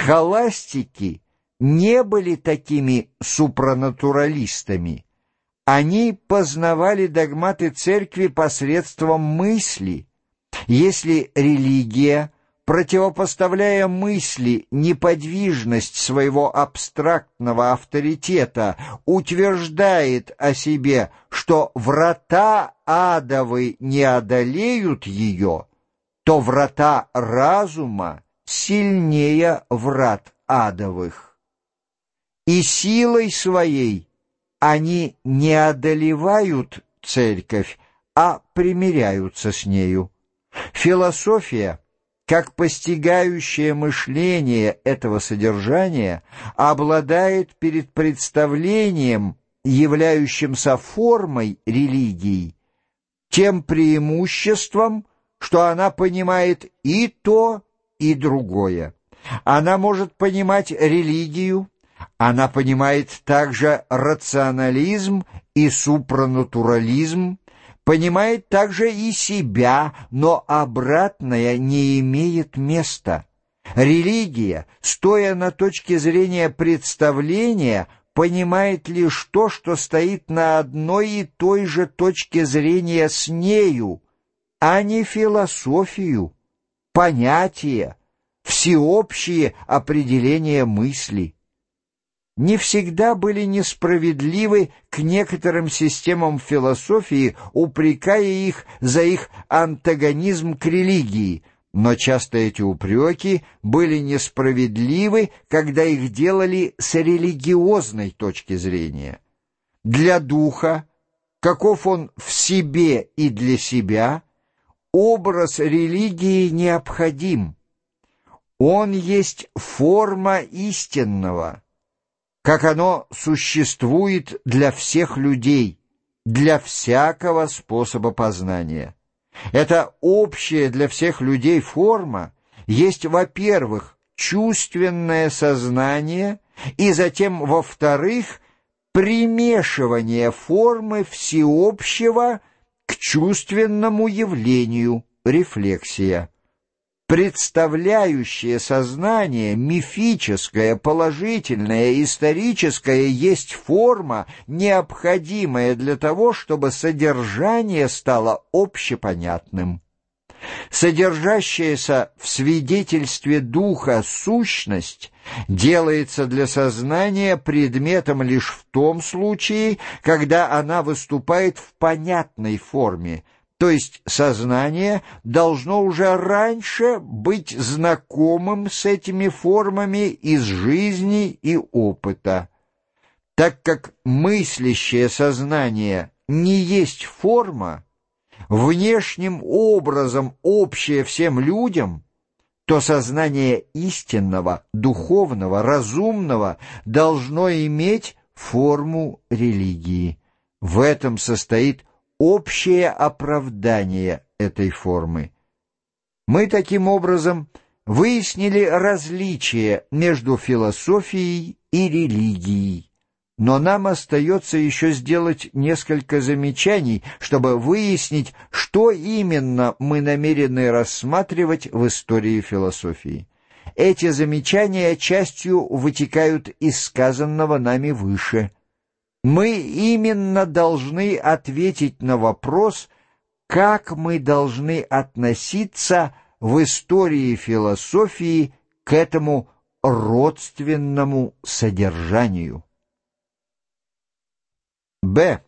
Схоластики не были такими супранатуралистами. Они познавали догматы церкви посредством мысли. Если религия, противопоставляя мысли неподвижность своего абстрактного авторитета, утверждает о себе, что врата адовы не одолеют ее, то врата разума сильнее врат адовых. И силой своей они не одолевают церковь, а примиряются с нею. Философия, как постигающее мышление этого содержания, обладает перед представлением, являющимся формой религии, тем преимуществом, что она понимает и то, и другое. Она может понимать религию, она понимает также рационализм и супранатурализм, понимает также и себя, но обратное не имеет места. Религия, стоя на точке зрения представления, понимает лишь то, что стоит на одной и той же точке зрения с нею, а не философию понятия, всеобщие определения мысли. Не всегда были несправедливы к некоторым системам философии, упрекая их за их антагонизм к религии, но часто эти упреки были несправедливы, когда их делали с религиозной точки зрения. Для духа, каков он в себе и для себя – образ религии необходим. Он есть форма истинного, как оно существует для всех людей, для всякого способа познания. Эта общая для всех людей форма есть, во-первых, чувственное сознание, и затем, во-вторых, примешивание формы всеобщего к чувственному явлению рефлексия. Представляющее сознание, мифическое, положительное, историческое, есть форма, необходимая для того, чтобы содержание стало общепонятным. Содержащаяся в свидетельстве духа сущность делается для сознания предметом лишь в том случае, когда она выступает в понятной форме, то есть сознание должно уже раньше быть знакомым с этими формами из жизни и опыта. Так как мыслящее сознание не есть форма, внешним образом общее всем людям, то сознание истинного, духовного, разумного должно иметь форму религии. В этом состоит общее оправдание этой формы. Мы таким образом выяснили различие между философией и религией но нам остается еще сделать несколько замечаний, чтобы выяснить, что именно мы намерены рассматривать в истории философии. Эти замечания частью вытекают из сказанного нами выше. Мы именно должны ответить на вопрос, как мы должны относиться в истории философии к этому родственному содержанию. Б.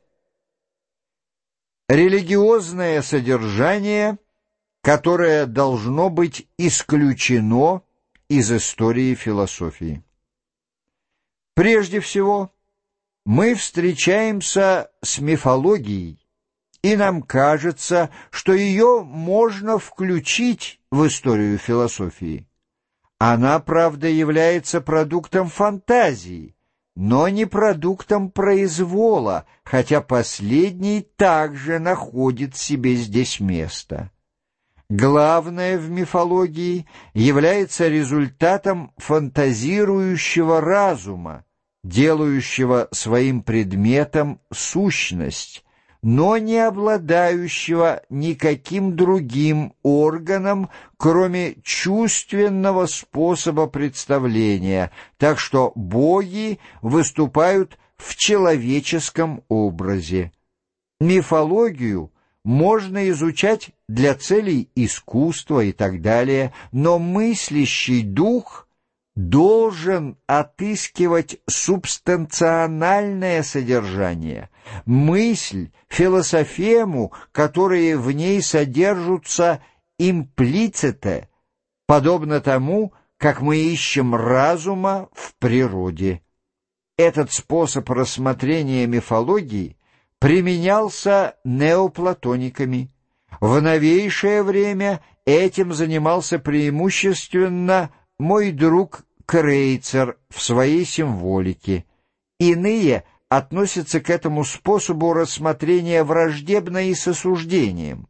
Религиозное содержание, которое должно быть исключено из истории философии. Прежде всего, мы встречаемся с мифологией, и нам кажется, что ее можно включить в историю философии. Она, правда, является продуктом фантазии, но не продуктом произвола, хотя последний также находит себе здесь место. Главное в мифологии является результатом фантазирующего разума, делающего своим предметом сущность, но не обладающего никаким другим органом, кроме чувственного способа представления, так что боги выступают в человеческом образе. Мифологию можно изучать для целей искусства и так далее, но мыслящий дух должен отыскивать субстанциональное содержание, мысль, философему, которые в ней содержатся имплиците, подобно тому, как мы ищем разума в природе. Этот способ рассмотрения мифологии применялся неоплатониками. В новейшее время этим занимался преимущественно мой друг Крейцер в своей символике. Иные относятся к этому способу рассмотрения враждебно и с осуждением.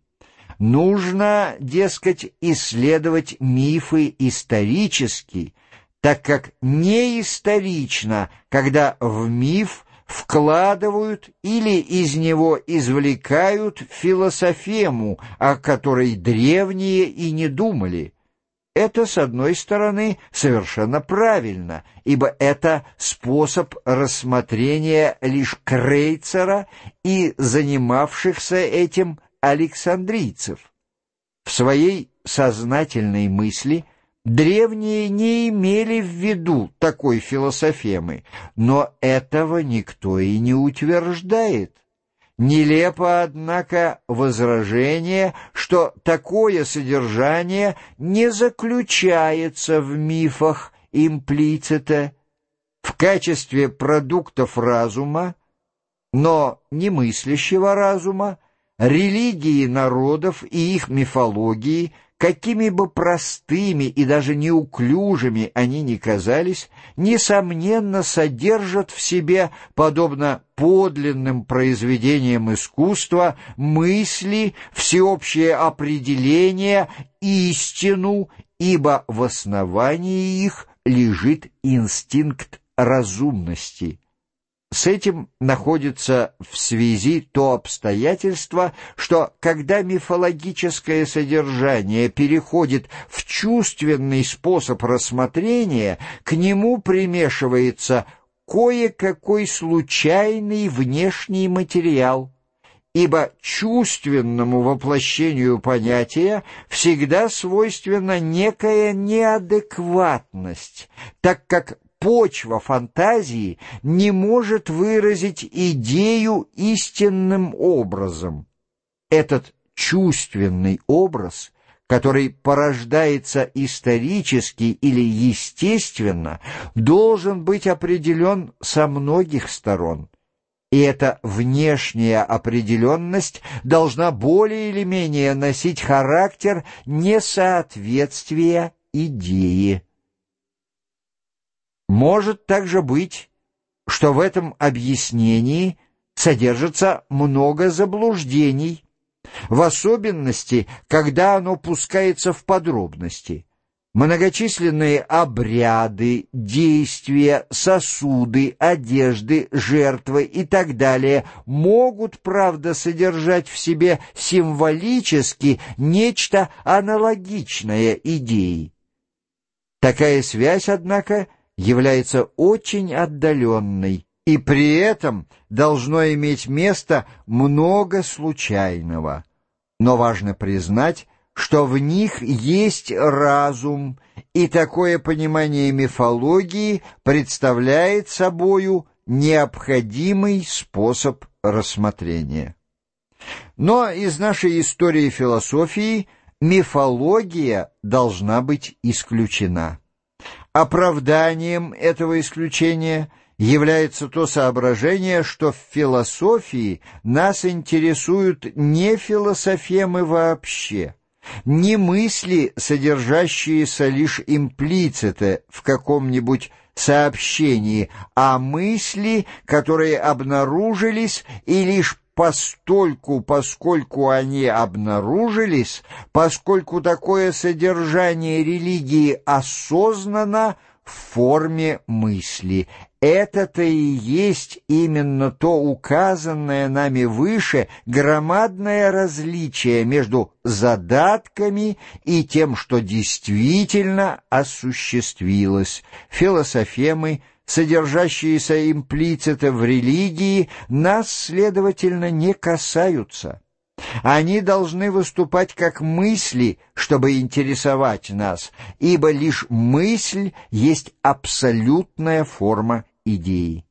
Нужно, дескать, исследовать мифы исторически, так как не исторично, когда в миф вкладывают или из него извлекают философему, о которой древние и не думали. Это, с одной стороны, совершенно правильно, ибо это способ рассмотрения лишь Крейцера и занимавшихся этим александрийцев. В своей сознательной мысли древние не имели в виду такой философемы, но этого никто и не утверждает. Нелепо, однако, возражение, что такое содержание не заключается в мифах имплицита в качестве продуктов разума, но не мыслящего разума, религии народов и их мифологии – Какими бы простыми и даже неуклюжими они ни казались, несомненно содержат в себе, подобно подлинным произведениям искусства, мысли, всеобщее определение, истину, ибо в основании их лежит инстинкт разумности. С этим находится в связи то обстоятельство, что когда мифологическое содержание переходит в чувственный способ рассмотрения, к нему примешивается кое-какой случайный внешний материал, ибо чувственному воплощению понятия всегда свойственна некая неадекватность, так как почва фантазии не может выразить идею истинным образом. Этот чувственный образ, который порождается исторически или естественно, должен быть определен со многих сторон. И эта внешняя определенность должна более или менее носить характер несоответствия идеи. Может также быть, что в этом объяснении содержится много заблуждений, в особенности, когда оно пускается в подробности. Многочисленные обряды, действия, сосуды, одежды, жертвы и так далее могут, правда, содержать в себе символически нечто аналогичное идее. Такая связь, однако, является очень отдаленной, и при этом должно иметь место много случайного. Но важно признать, что в них есть разум, и такое понимание мифологии представляет собою необходимый способ рассмотрения. Но из нашей истории философии мифология должна быть исключена. Оправданием этого исключения является то соображение, что в философии нас интересуют не философемы вообще, не мысли, содержащиеся лишь имплиците в каком-нибудь сообщении, а мысли, которые обнаружились и лишь постольку, поскольку они обнаружились, поскольку такое содержание религии осознано в форме мысли. Это-то и есть именно то указанное нами выше громадное различие между задатками и тем, что действительно осуществилось. Философемы, содержащиеся имплицито в религии, нас, следовательно, не касаются. Они должны выступать как мысли, чтобы интересовать нас, ибо лишь мысль есть абсолютная форма идеи.